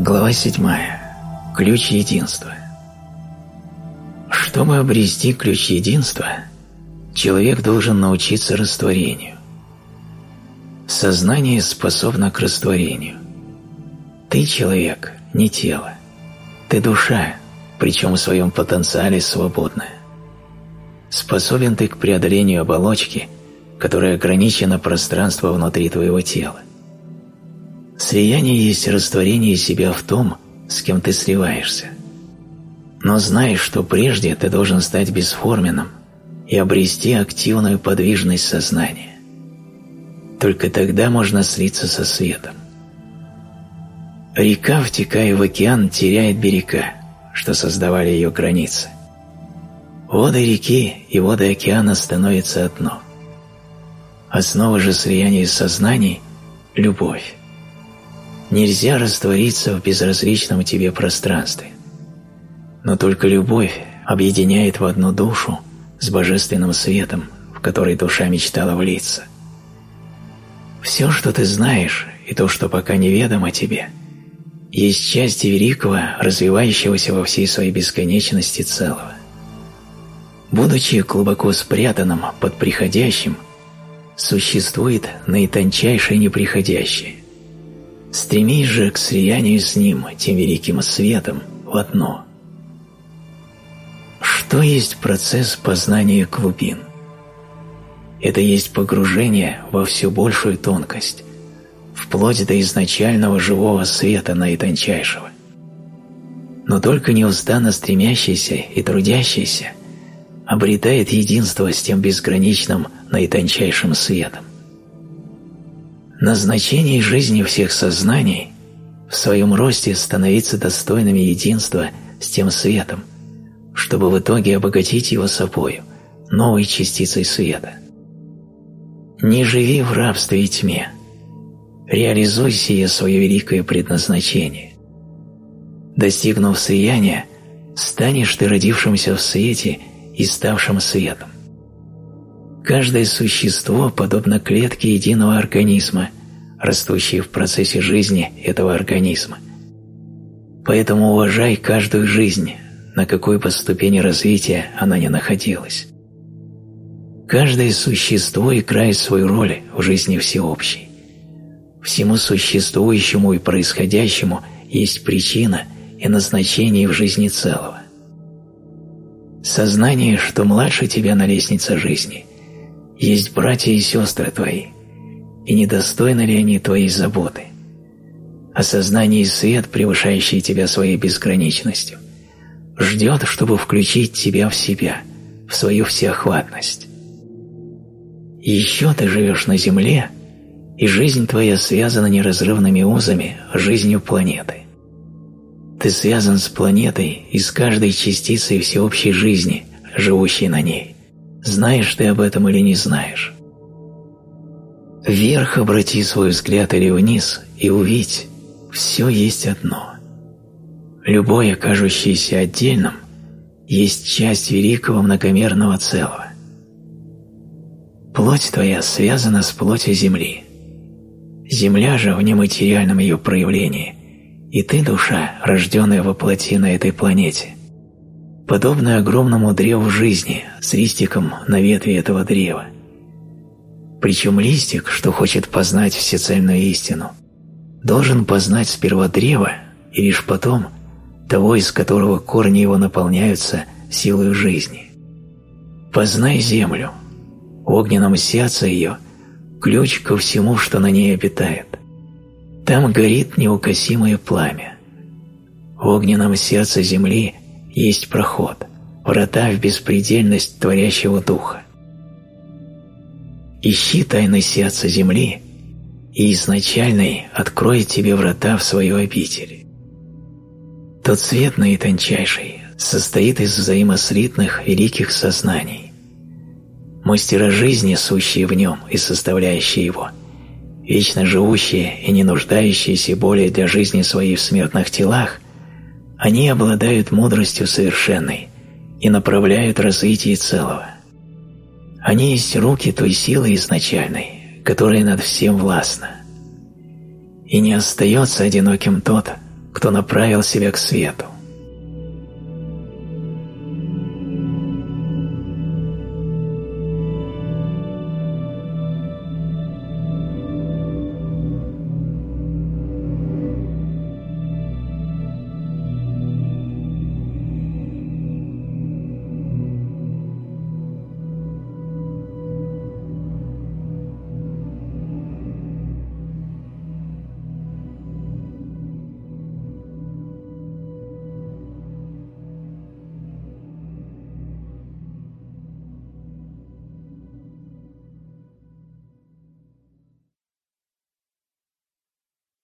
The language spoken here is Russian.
Глава 7. Ключ единства. Чтобы обрести ключ единства, человек должен научиться растворению. Сознание способно к растворению. Ты человек, не тело. Ты душа, причем в своем потенциале свободная. Способен ты к преодолению оболочки, которая ограничена пространство внутри твоего тела. Слияние есть растворение себя в том, с кем ты сливаешься. Но знай, что прежде ты должен стать бесформенным и обрести активную подвижность сознания. Только тогда можно слиться со светом. Река, втекая в океан, теряет берега, что создавали ее границы. Воды реки и воды океана становятся одно. Основа же слияния сознаний – любовь. Нельзя раствориться в безразличном тебе пространстве. Но только любовь объединяет в одну душу с божественным светом, в который душа мечтала влиться. Все, что ты знаешь, и то, что пока неведомо тебе, есть часть великого, развивающегося во всей своей бесконечности целого. Будучи глубоко спрятанным под приходящим, существует наитончайшее неприходящее – Стремись же к слиянию с Ним, тем великим светом, в одно. Что есть процесс познания глубин? Это есть погружение во все большую тонкость, вплоть до изначального живого света наитончайшего. Но только неустанно стремящийся и трудящийся обретает единство с тем безграничным наитончайшим светом. Назначение жизни всех сознаний в своем росте становиться достойными единства с тем светом, чтобы в итоге обогатить его собою, новой частицей света. Не живи в рабстве и тьме. Реализуй сие свое великое предназначение. Достигнув слияния, станешь ты родившимся в свете и ставшим светом. Каждое существо подобно клетке единого организма, растущей в процессе жизни этого организма. Поэтому уважай каждую жизнь, на какой бы ступени развития она ни находилась. Каждое существо играет свою роль в жизни всеобщей. Всему существующему и происходящему есть причина и назначение в жизни целого. Сознание, что младше тебя на лестнице жизни, есть братья и сестры твои, и недостойны ли они твоей заботы. Осознание и свет, превышающий тебя своей безграничностью, ждет, чтобы включить тебя в себя, в свою всеохватность. Еще ты живешь на Земле, и жизнь твоя связана неразрывными узами жизнью планеты. Ты связан с планетой и с каждой частицей всеобщей жизни, живущей на ней. Знаешь ты об этом или не знаешь? Вверх обрати свой взгляд или вниз и увидь, все есть одно. Любое, кажущееся отдельным, есть часть великого многомерного целого. Плоть твоя связана с плотью Земли. Земля же в нематериальном ее проявлении, и ты, душа, рожденная во плоти на этой планете, подобно огромному древу жизни с листиком на ветви этого древа. Причем листик, что хочет познать всецельную истину, должен познать сперва древо и лишь потом того, из которого корни его наполняются силой жизни. Познай землю, в огненном сердце ее ключ ко всему, что на ней обитает. Там горит неукосимое пламя. В огненном сердце земли – есть проход, врата в беспредельность творящего духа. Ищи тайны сердца земли, и изначальный откроет тебе врата в свою обитель. Тот свет наитончайший состоит из взаимослитных великих сознаний. Мастера жизни, сущие в нем и составляющие его, вечно живущие и не нуждающиеся более для жизни своей в смертных телах – они обладают мудростью совершенной и направляют развитие целого. Они есть руки той силы изначальной, которая над всем властна. И не остается одиноким тот, кто направил себя к свету.